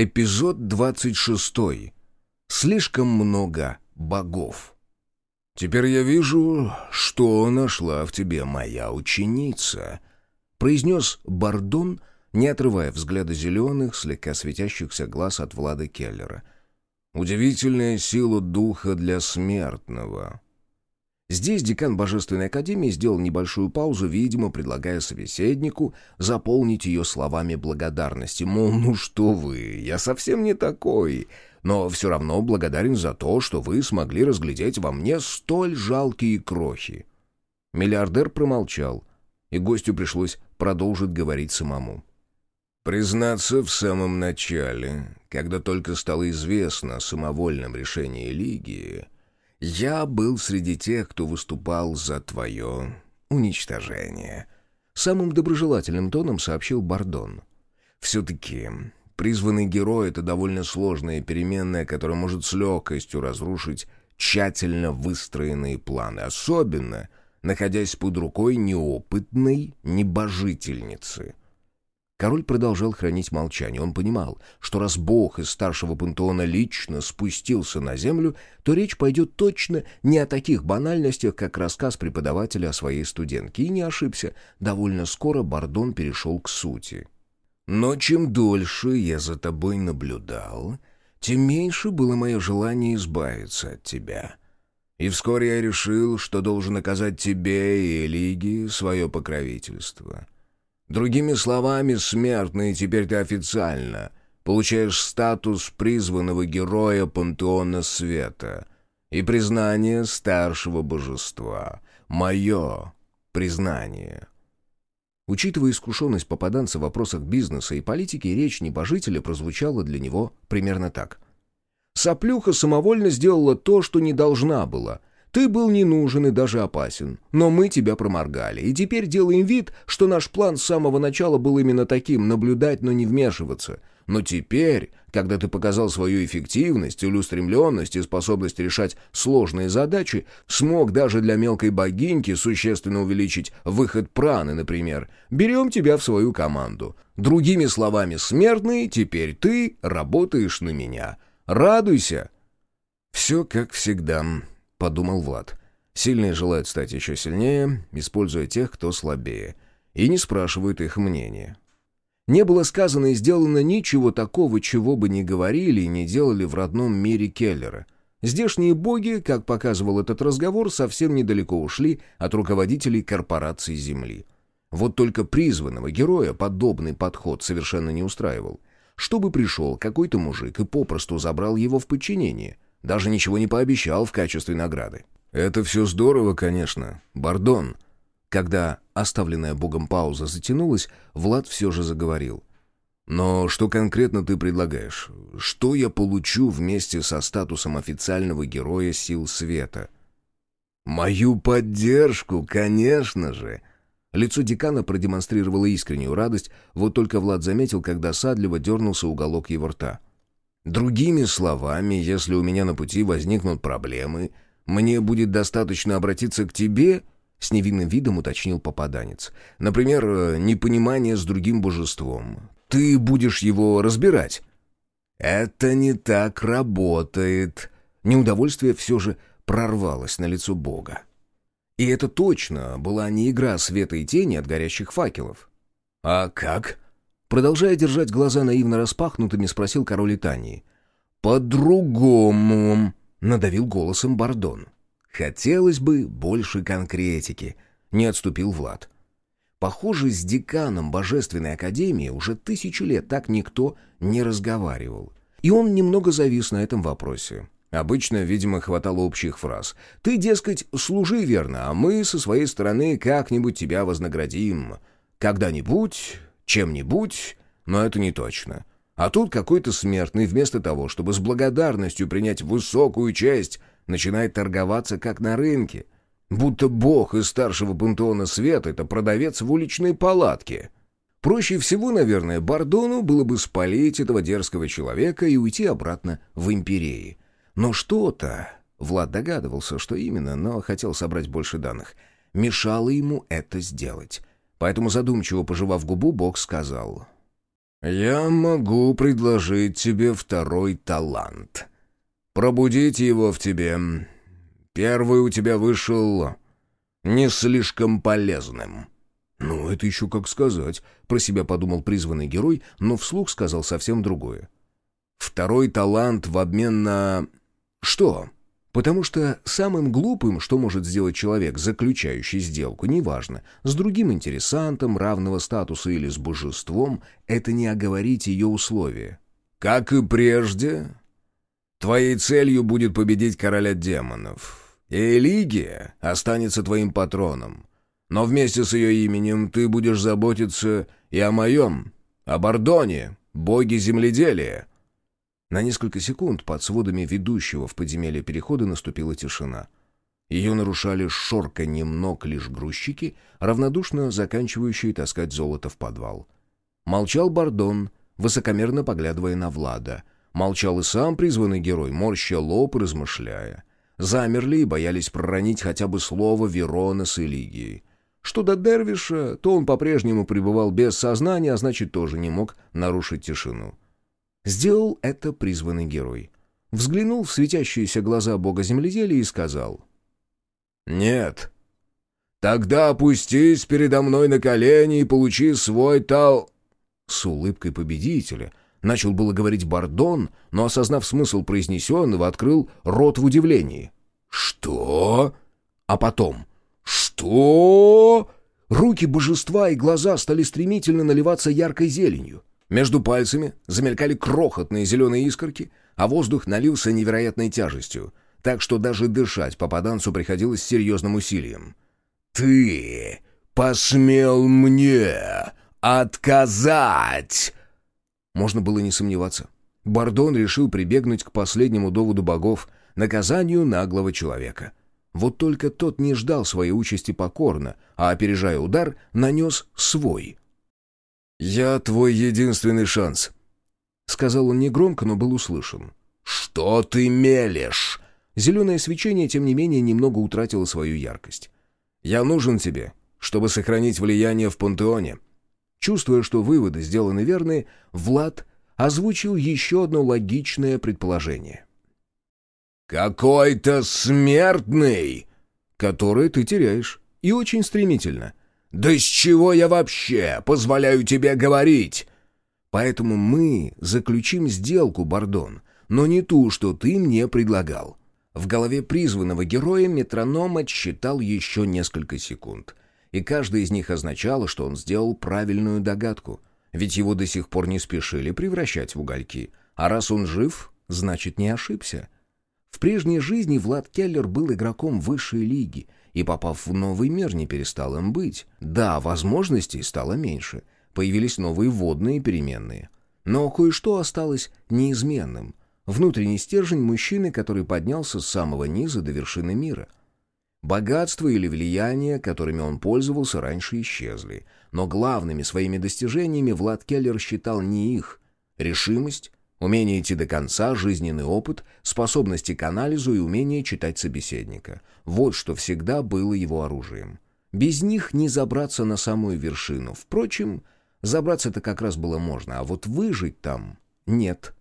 Эпизод 26. Слишком много богов. «Теперь я вижу, что нашла в тебе моя ученица», — произнес Бардон, не отрывая взгляда зеленых, слегка светящихся глаз от Влада Келлера. «Удивительная сила духа для смертного». Здесь декан Божественной Академии сделал небольшую паузу, видимо, предлагая собеседнику заполнить ее словами благодарности. Мол, ну что вы, я совсем не такой, но все равно благодарен за то, что вы смогли разглядеть во мне столь жалкие крохи. Миллиардер промолчал, и гостю пришлось продолжить говорить самому. Признаться, в самом начале, когда только стало известно о самовольном решении Лиги, я был среди тех, кто выступал за твое уничтожение. Самым доброжелательным тоном сообщил Бардон. Все-таки призванный герой — это довольно сложная переменная, которая может с легкостью разрушить тщательно выстроенные планы, особенно находясь под рукой неопытной небожительницы — Король продолжал хранить молчание. Он понимал, что раз бог из старшего пантеона лично спустился на землю, то речь пойдет точно не о таких банальностях, как рассказ преподавателя о своей студентке. И не ошибся. Довольно скоро Бардон перешел к сути. «Но чем дольше я за тобой наблюдал, тем меньше было мое желание избавиться от тебя». И вскоре я решил, что должен оказать тебе и Лиге свое покровительство. Другими словами, смертный, теперь ты официально получаешь статус призванного героя пантеона света и признание старшего божества. Мое признание. Учитывая искушенность попаданца в вопросах бизнеса и политики, речь небожителя прозвучала для него примерно так. «Соплюха самовольно сделала то, что не должна была, ты был не нужен и даже опасен, но мы тебя проморгали, и теперь делаем вид, что наш план с самого начала был именно таким — наблюдать, но не вмешиваться. Но теперь, когда ты показал свою эффективность, целеустремленность и способность решать сложные задачи, смог даже для мелкой богиньки существенно увеличить выход праны, например, берем тебя в свою команду. Другими словами, смертный, теперь ты работаешь на меня. Радуйся!» «Все как всегда», — подумал Влад. «Сильные желают стать еще сильнее, используя тех, кто слабее, и не спрашивают их мнения». Не было сказано и сделано ничего такого, чего бы ни говорили и не делали в родном мире Келлера. Здешние боги, как показывал этот разговор, совсем недалеко ушли от руководителей корпораций Земли. Вот только призванного героя подобный подход совершенно не устраивал. Чтобы пришел какой-то мужик и попросту забрал его в подчинение — даже ничего не пообещал в качестве награды. «Это все здорово, конечно. Бардон». Когда оставленная богом пауза затянулась, Влад все же заговорил. «Но что конкретно ты предлагаешь? Что я получу вместе со статусом официального героя сил света?» «Мою поддержку, конечно же!» Лицо декана продемонстрировало искреннюю радость, вот только Влад заметил, когда садливо дернулся уголок его рта. Другими словами, если у меня на пути возникнут проблемы, мне будет достаточно обратиться к тебе, с невинным видом уточнил попаданец. Например, э, непонимание с другим божеством. Ты будешь его разбирать. Это не так работает. Неудовольствие все же прорвалось на лицо Бога. И это точно была не игра света и тени от горящих факелов. «А как?» Продолжая держать глаза наивно распахнутыми, спросил король Итании. «По-другому», — надавил голосом Бардон. «Хотелось бы больше конкретики», — не отступил Влад. Похоже, с деканом Божественной Академии уже тысячу лет так никто не разговаривал. И он немного завис на этом вопросе. Обычно, видимо, хватало общих фраз. «Ты, дескать, служи верно, а мы со своей стороны как-нибудь тебя вознаградим. Когда-нибудь чем-нибудь, но это не точно. А тут какой-то смертный вместо того, чтобы с благодарностью принять высокую честь, начинает торговаться как на рынке. Будто бог из старшего пантеона света — это продавец в уличной палатке. Проще всего, наверное, Бардону было бы спалить этого дерзкого человека и уйти обратно в империи. Но что-то... Влад догадывался, что именно, но хотел собрать больше данных. Мешало ему это сделать. Поэтому задумчиво пожевав губу, Бог сказал... «Я могу предложить тебе второй талант. Пробудить его в тебе. Первый у тебя вышел не слишком полезным». «Ну, это еще как сказать», — про себя подумал призванный герой, но вслух сказал совсем другое. «Второй талант в обмен на... что?» Потому что самым глупым, что может сделать человек, заключающий сделку, неважно, с другим интересантом равного статуса или с божеством, это не оговорить ее условия. «Как и прежде, твоей целью будет победить короля демонов, Элигия останется твоим патроном. Но вместе с ее именем ты будешь заботиться и о моем, о Бордоне, боге земледелия». На несколько секунд под сводами ведущего в подземелье перехода наступила тишина. Ее нарушали шорканьем ног лишь грузчики, равнодушно заканчивающие таскать золото в подвал. Молчал Бордон, высокомерно поглядывая на Влада. Молчал и сам призванный герой, морща лоб и размышляя. Замерли и боялись проронить хотя бы слово Верона с Элигией. Что до Дервиша, то он по-прежнему пребывал без сознания, а значит, тоже не мог нарушить тишину. Сделал это призванный герой. Взглянул в светящиеся глаза бога земледелия и сказал. «Нет. Тогда опустись передо мной на колени и получи свой тал...» С улыбкой победителя начал было говорить Бардон, но, осознав смысл произнесенного, открыл рот в удивлении. «Что?» А потом «Что?» Руки божества и глаза стали стремительно наливаться яркой зеленью. Между пальцами замелькали крохотные зеленые искорки, а воздух налился невероятной тяжестью, так что даже дышать попаданцу приходилось серьезным усилием. «Ты посмел мне отказать!» Можно было не сомневаться. Бардон решил прибегнуть к последнему доводу богов — наказанию наглого человека. Вот только тот не ждал своей участи покорно, а, опережая удар, нанес свой — «Я твой единственный шанс», — сказал он негромко, но был услышан. «Что ты мелешь?» Зеленое свечение, тем не менее, немного утратило свою яркость. «Я нужен тебе, чтобы сохранить влияние в пантеоне». Чувствуя, что выводы сделаны верные, Влад озвучил еще одно логичное предположение. «Какой-то смертный!» «Который ты теряешь. И очень стремительно. «Да с чего я вообще позволяю тебе говорить?» «Поэтому мы заключим сделку, Бардон, но не ту, что ты мне предлагал». В голове призванного героя метроном отсчитал еще несколько секунд. И каждая из них означала, что он сделал правильную догадку. Ведь его до сих пор не спешили превращать в угольки. А раз он жив, значит не ошибся. В прежней жизни Влад Келлер был игроком высшей лиги — и, попав в новый мир, не перестал им быть. Да, возможностей стало меньше, появились новые водные переменные. Но кое-что осталось неизменным. Внутренний стержень мужчины, который поднялся с самого низа до вершины мира. Богатство или влияние, которыми он пользовался, раньше исчезли. Но главными своими достижениями Влад Келлер считал не их. Решимость, Умение идти до конца, жизненный опыт, способности к анализу и умение читать собеседника. Вот что всегда было его оружием. Без них не забраться на самую вершину. Впрочем, забраться-то как раз было можно, а вот выжить там нет.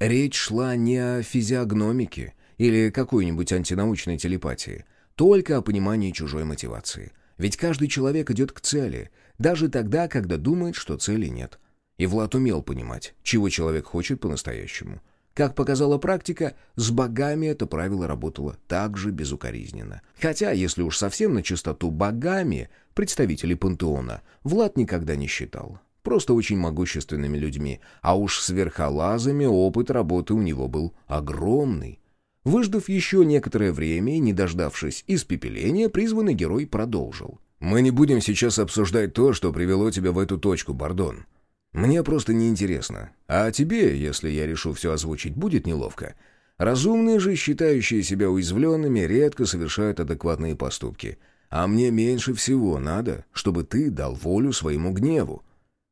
Речь шла не о физиогномике или какой-нибудь антинаучной телепатии, только о понимании чужой мотивации. Ведь каждый человек идет к цели, даже тогда, когда думает, что цели нет. И Влад умел понимать, чего человек хочет по-настоящему. Как показала практика, с богами это правило работало так же безукоризненно. Хотя, если уж совсем на чистоту богами, представители пантеона, Влад никогда не считал. Просто очень могущественными людьми, а уж с верхолазами опыт работы у него был огромный. Выждав еще некоторое время и не дождавшись испепеления, призванный герой продолжил. «Мы не будем сейчас обсуждать то, что привело тебя в эту точку, Бардон. Мне просто неинтересно. А тебе, если я решу все озвучить, будет неловко. Разумные же, считающие себя уязвленными, редко совершают адекватные поступки. А мне меньше всего надо, чтобы ты дал волю своему гневу.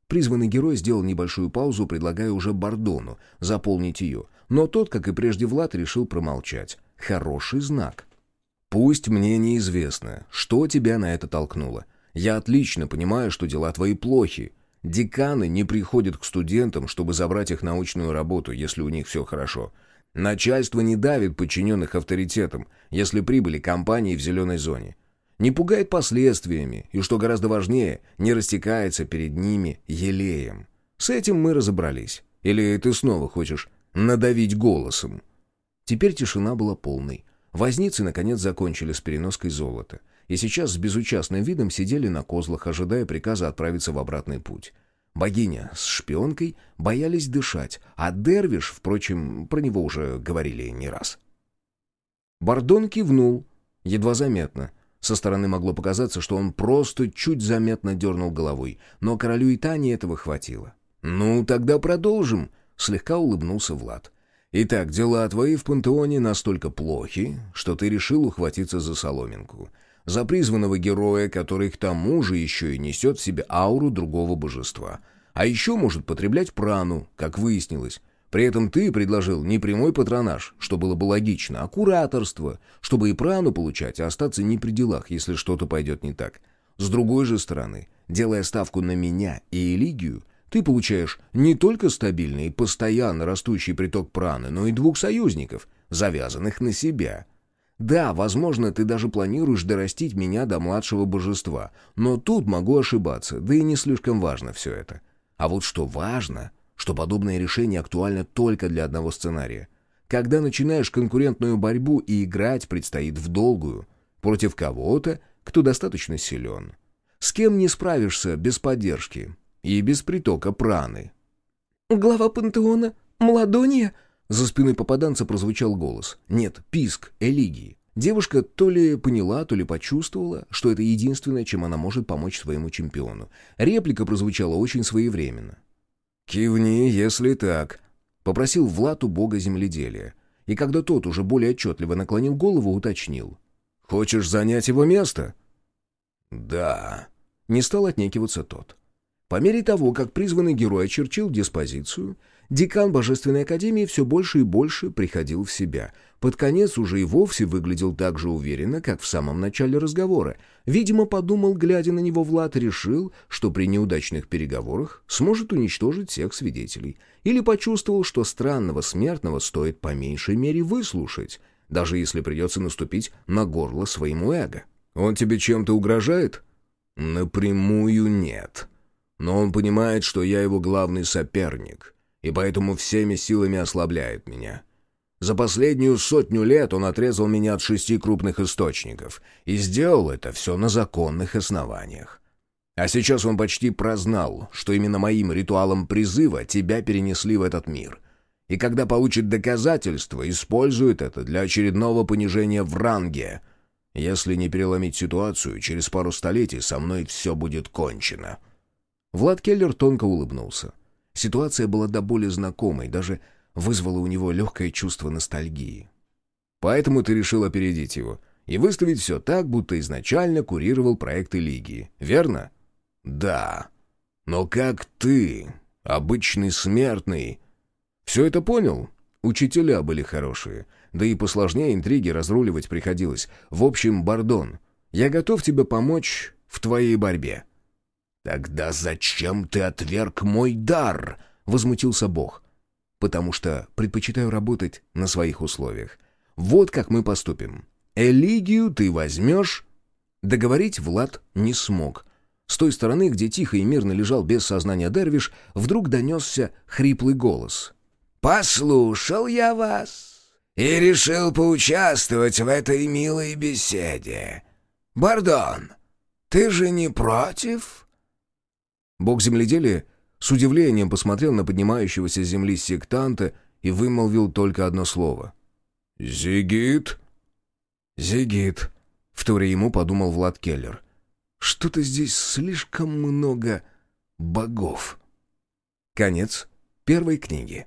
Призванный герой сделал небольшую паузу, предлагая уже Бордону заполнить ее. Но тот, как и прежде Влад, решил промолчать. Хороший знак. «Пусть мне неизвестно, что тебя на это толкнуло. Я отлично понимаю, что дела твои плохи. Деканы не приходят к студентам, чтобы забрать их научную работу, если у них все хорошо. Начальство не давит подчиненных авторитетом, если прибыли компании в зеленой зоне. Не пугает последствиями, и, что гораздо важнее, не растекается перед ними елеем. С этим мы разобрались. Или ты снова хочешь надавить голосом?» Теперь тишина была полной. Возницы, наконец, закончили с переноской золота и сейчас с безучастным видом сидели на козлах, ожидая приказа отправиться в обратный путь. Богиня с шпионкой боялись дышать, а Дервиш, впрочем, про него уже говорили не раз. Бардон кивнул, едва заметно. Со стороны могло показаться, что он просто чуть заметно дернул головой, но королю и Тане этого хватило. «Ну, тогда продолжим», — слегка улыбнулся Влад. «Итак, дела твои в пантеоне настолько плохи, что ты решил ухватиться за соломинку за призванного героя, который к тому же еще и несет в себе ауру другого божества. А еще может потреблять прану, как выяснилось. При этом ты предложил не прямой патронаж, что было бы логично, а кураторство, чтобы и прану получать, а остаться не при делах, если что-то пойдет не так. С другой же стороны, делая ставку на меня и Элигию, ты получаешь не только стабильный и постоянно растущий приток праны, но и двух союзников, завязанных на себя — да, возможно, ты даже планируешь дорастить меня до младшего божества, но тут могу ошибаться, да и не слишком важно все это. А вот что важно, что подобное решение актуально только для одного сценария. Когда начинаешь конкурентную борьбу и играть предстоит в долгую, против кого-то, кто достаточно силен. С кем не справишься без поддержки и без притока праны. «Глава пантеона? Младония?» За спиной попаданца прозвучал голос. Нет, писк Элигии. Девушка то ли поняла, то ли почувствовала, что это единственное, чем она может помочь своему чемпиону. Реплика прозвучала очень своевременно. «Кивни, если так», — попросил Влад у бога земледелия. И когда тот уже более отчетливо наклонил голову, уточнил. «Хочешь занять его место?» «Да», — не стал отнекиваться тот. По мере того, как призванный герой очертил диспозицию, Декан Божественной Академии все больше и больше приходил в себя. Под конец уже и вовсе выглядел так же уверенно, как в самом начале разговора. Видимо, подумал, глядя на него, Влад решил, что при неудачных переговорах сможет уничтожить всех свидетелей. Или почувствовал, что странного смертного стоит по меньшей мере выслушать, даже если придется наступить на горло своему эго. «Он тебе чем-то угрожает?» «Напрямую нет. Но он понимает, что я его главный соперник» и поэтому всеми силами ослабляет меня. За последнюю сотню лет он отрезал меня от шести крупных источников и сделал это все на законных основаниях. А сейчас он почти прознал, что именно моим ритуалом призыва тебя перенесли в этот мир. И когда получит доказательства, использует это для очередного понижения в ранге. Если не переломить ситуацию, через пару столетий со мной все будет кончено». Влад Келлер тонко улыбнулся. Ситуация была до боли знакомой, даже вызвала у него легкое чувство ностальгии. Поэтому ты решил опередить его и выставить все так, будто изначально курировал проекты Лиги, верно? Да. Но как ты, обычный смертный... Все это понял? Учителя были хорошие. Да и посложнее интриги разруливать приходилось. В общем, Бардон, я готов тебе помочь в твоей борьбе. «Тогда зачем ты отверг мой дар?» — возмутился Бог. «Потому что предпочитаю работать на своих условиях. Вот как мы поступим. Элигию ты возьмешь...» Договорить Влад не смог. С той стороны, где тихо и мирно лежал без сознания Дервиш, вдруг донесся хриплый голос. «Послушал я вас и решил поучаствовать в этой милой беседе. Бардон, ты же не против?» Бог земледелия с удивлением посмотрел на поднимающегося с земли сектанта и вымолвил только одно слово. «Зигит?» «Зигит», — вторе ему подумал Влад Келлер. «Что-то здесь слишком много богов». Конец первой книги.